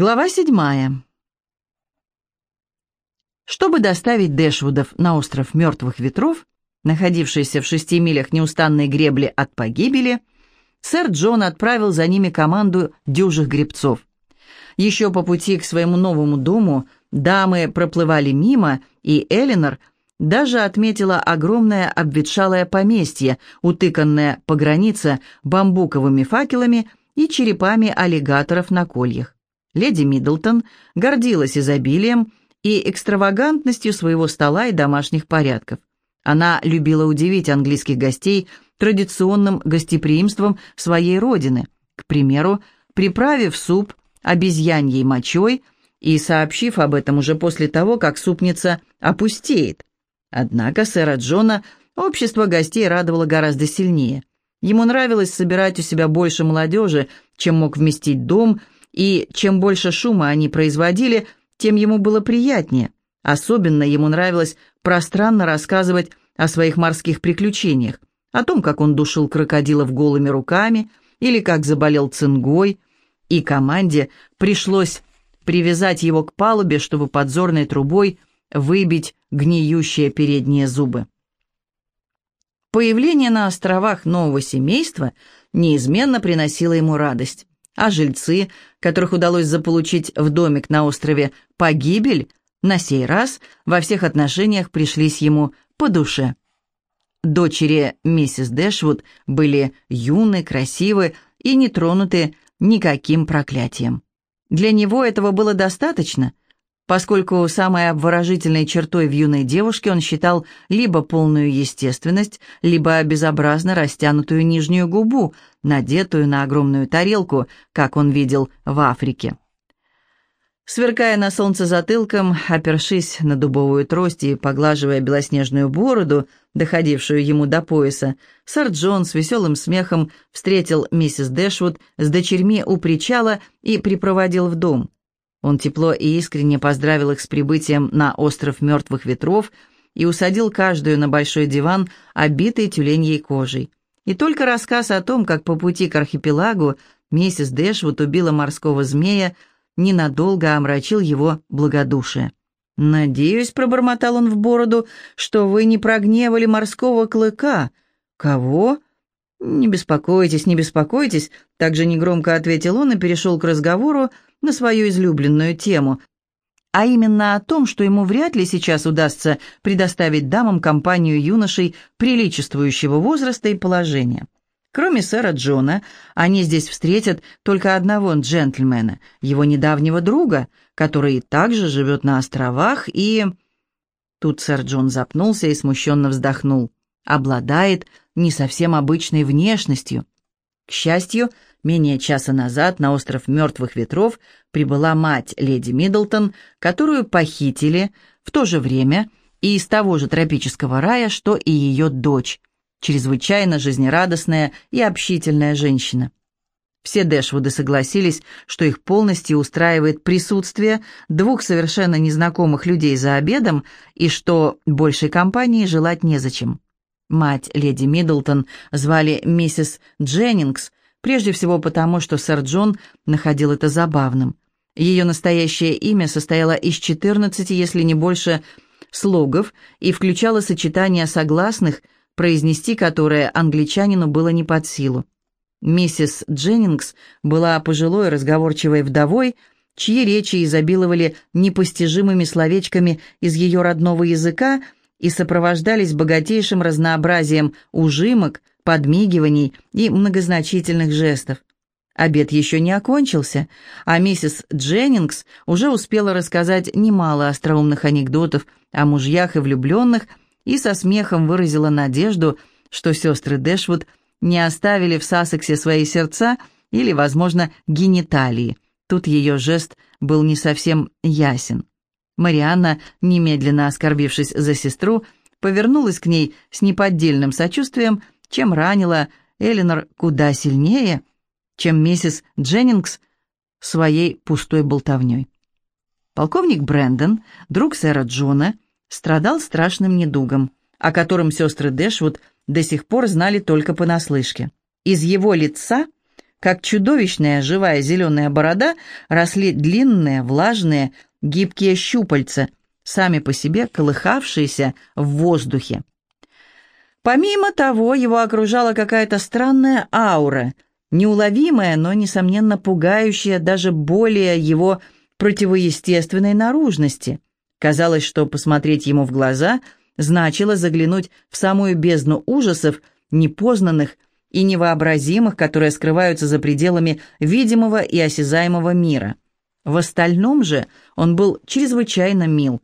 Глава седьмая. Чтобы доставить Дэшвудов на остров Мертвых Ветров, находившийся в шести милях неустанной гребли от погибели, сэр Джон отправил за ними команду дюжих гребцов. Еще по пути к своему новому дому дамы проплывали мимо, и Элинор даже отметила огромное обветшалое поместье, утыканное по границе бамбуковыми факелами и черепами аллигаторов на кольях. Леди Миддлтон гордилась изобилием и экстравагантностью своего стола и домашних порядков. Она любила удивить английских гостей традиционным гостеприимством своей родины, к примеру, приправив суп обезьяньей мочой и сообщив об этом уже после того, как супница опустеет. Однако сэра Джона общество гостей радовало гораздо сильнее. Ему нравилось собирать у себя больше молодежи, чем мог вместить дом – и чем больше шума они производили, тем ему было приятнее. Особенно ему нравилось пространно рассказывать о своих морских приключениях, о том, как он душил крокодилов голыми руками или как заболел цингой, и команде пришлось привязать его к палубе, чтобы подзорной трубой выбить гниющие передние зубы. Появление на островах нового семейства неизменно приносило ему радость а жильцы, которых удалось заполучить в домик на острове погибель, на сей раз во всех отношениях пришлись ему по душе. Дочери миссис Дэшвуд были юны, красивы и не тронуты никаким проклятием. Для него этого было достаточно – поскольку самой обворожительной чертой в юной девушке он считал либо полную естественность, либо безобразно растянутую нижнюю губу, надетую на огромную тарелку, как он видел в Африке. Сверкая на солнце затылком, опершись на дубовую трость и поглаживая белоснежную бороду, доходившую ему до пояса, сэр Джон с веселым смехом встретил миссис Дэшвуд с дочерьми у причала и припроводил в дом. Он тепло и искренне поздравил их с прибытием на остров мертвых ветров и усадил каждую на большой диван, обитый тюленьей кожей. И только рассказ о том, как по пути к архипелагу миссис Дэшвуд убила морского змея, ненадолго омрачил его благодушие. «Надеюсь», — пробормотал он в бороду, — «что вы не прогневали морского клыка». «Кого?» «Не беспокойтесь, не беспокойтесь», — также негромко ответил он и перешел к разговору, — на свою излюбленную тему, а именно о том, что ему вряд ли сейчас удастся предоставить дамам компанию юношей приличествующего возраста и положения. Кроме сэра Джона, они здесь встретят только одного джентльмена, его недавнего друга, который также живет на островах и... Тут сэр Джон запнулся и смущенно вздохнул. Обладает не совсем обычной внешностью. К счастью, Менее часа назад на остров Мертвых Ветров прибыла мать леди Миддлтон, которую похитили в то же время и из того же тропического рая, что и ее дочь, чрезвычайно жизнерадостная и общительная женщина. Все Дэшвуды согласились, что их полностью устраивает присутствие двух совершенно незнакомых людей за обедом и что большей компании желать незачем. Мать леди Миддлтон звали миссис Дженнингс, Прежде всего потому, что сэр Джон находил это забавным. Ее настоящее имя состояло из 14, если не больше, слогов и включало сочетание согласных, произнести которые англичанину было не под силу. Миссис Дженнингс была пожилой разговорчивой вдовой, чьи речи изобиловали непостижимыми словечками из ее родного языка и сопровождались богатейшим разнообразием ужимок, подмигиваний и многозначительных жестов. Обед еще не окончился, а миссис Дженнингс уже успела рассказать немало остроумных анекдотов о мужьях и влюбленных и со смехом выразила надежду, что сестры Дэшвуд не оставили в Сассексе свои сердца или, возможно, гениталии. Тут ее жест был не совсем ясен. Марианна, немедленно оскорбившись за сестру, повернулась к ней с неподдельным сочувствием чем ранила Элинор куда сильнее, чем миссис Дженнингс своей пустой болтовней. Полковник Брэндон, друг сэра Джона, страдал страшным недугом, о котором сестры Дэшвуд до сих пор знали только понаслышке. Из его лица как чудовищная живая зеленая борода, росли длинные, влажные, гибкие щупальца, сами по себе колыхавшиеся в воздухе. Помимо того, его окружала какая-то странная аура, неуловимая, но, несомненно, пугающая даже более его противоестественной наружности. Казалось, что посмотреть ему в глаза значило заглянуть в самую бездну ужасов, непознанных и невообразимых, которые скрываются за пределами видимого и осязаемого мира. В остальном же он был чрезвычайно мил.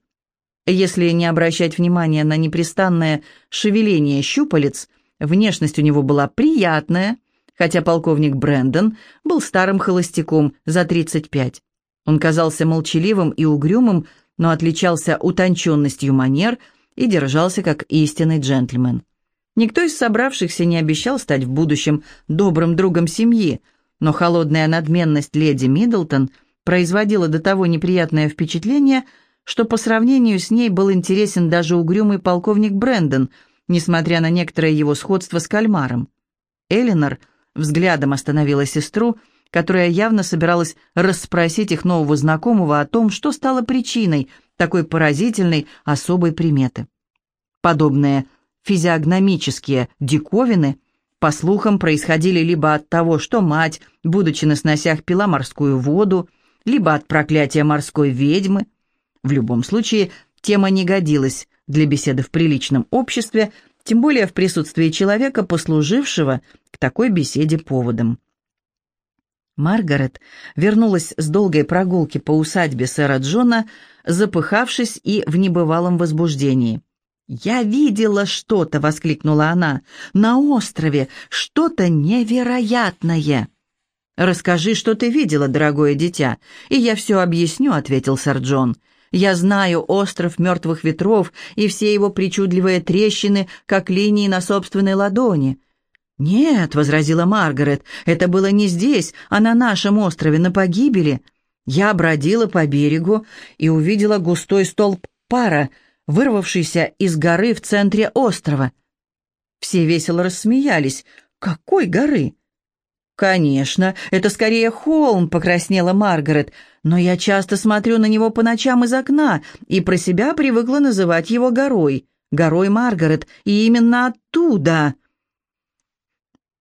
Если не обращать внимания на непрестанное шевеление щупалец, внешность у него была приятная, хотя полковник Брэндон был старым холостяком за 35. Он казался молчаливым и угрюмым, но отличался утонченностью манер и держался как истинный джентльмен. Никто из собравшихся не обещал стать в будущем добрым другом семьи, но холодная надменность леди Миддлтон производила до того неприятное впечатление, что по сравнению с ней был интересен даже угрюмый полковник Брэндон, несмотря на некоторое его сходство с кальмаром. Элинор взглядом остановила сестру, которая явно собиралась расспросить их нового знакомого о том, что стало причиной такой поразительной особой приметы. Подобные физиогномические диковины, по слухам, происходили либо от того, что мать, будучи на сносях, пила морскую воду, либо от проклятия морской ведьмы. В любом случае, тема не годилась для беседы в приличном обществе, тем более в присутствии человека, послужившего к такой беседе поводом. Маргарет вернулась с долгой прогулки по усадьбе сэра Джона, запыхавшись и в небывалом возбуждении. «Я видела что-то!» — воскликнула она. «На острове! Что-то невероятное!» «Расскажи, что ты видела, дорогое дитя, и я все объясню», — ответил сэр Джон. «Я знаю остров мертвых ветров и все его причудливые трещины, как линии на собственной ладони». «Нет», — возразила Маргарет, — «это было не здесь, а на нашем острове, на погибели. Я бродила по берегу и увидела густой столб пара, вырвавшийся из горы в центре острова. Все весело рассмеялись. «Какой горы?» «Конечно, это скорее холм», — покраснела Маргарет, «но я часто смотрю на него по ночам из окна и про себя привыкла называть его горой. Горой Маргарет, и именно оттуда...»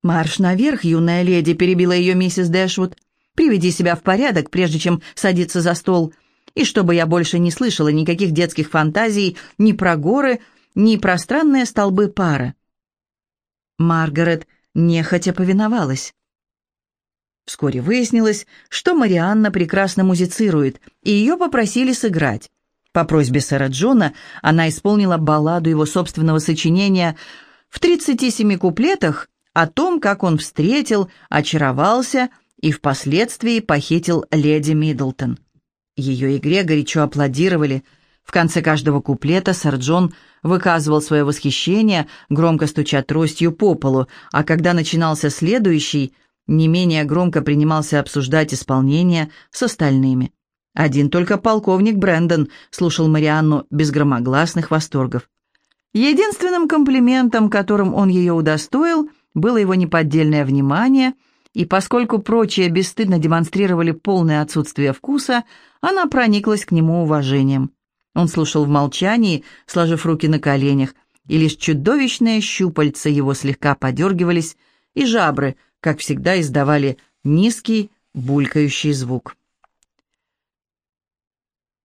«Марш наверх, юная леди», — перебила ее миссис Дэшвуд. «Приведи себя в порядок, прежде чем садиться за стол и чтобы я больше не слышала никаких детских фантазий ни про горы, ни про странные столбы пара. Маргарет нехотя повиновалась. Вскоре выяснилось, что Марианна прекрасно музицирует, и ее попросили сыграть. По просьбе сэра Джона она исполнила балладу его собственного сочинения в 37 куплетах о том, как он встретил, очаровался и впоследствии похитил леди Миддлтон. Ее игре горячо аплодировали. В конце каждого куплета сэр Джон выказывал свое восхищение, громко стуча тростью по полу, а когда начинался следующий, не менее громко принимался обсуждать исполнение с остальными. Один только полковник Брэндон слушал Марианну без громогласных восторгов. Единственным комплиментом, которым он ее удостоил, было его неподдельное внимание – и поскольку прочие бесстыдно демонстрировали полное отсутствие вкуса, она прониклась к нему уважением. Он слушал в молчании, сложив руки на коленях, и лишь чудовищные щупальца его слегка подергивались, и жабры, как всегда, издавали низкий булькающий звук.